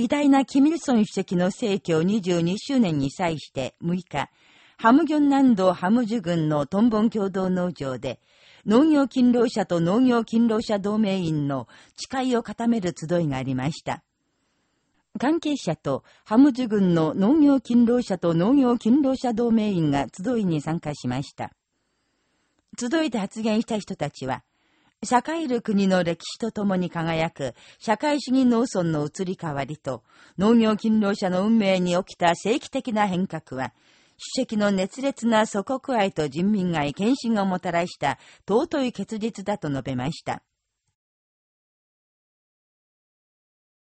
偉大なキミルソン主席の逝去22周年に際して6日、ハムギョン南道ハムジュ郡のトンボン共同農場で、農業勤労者と農業勤労者同盟員の誓いを固める集いがありました。関係者とハムジュ郡の農業勤労者と農業勤労者同盟員が集いに参加しました。集いで発言した人たちは、栄える国の歴史とともに輝く社会主義農村の移り変わりと農業勤労者の運命に起きた正規的な変革は、主席の熱烈な祖国愛と人民愛献身をもたらした尊い結実だと述べました。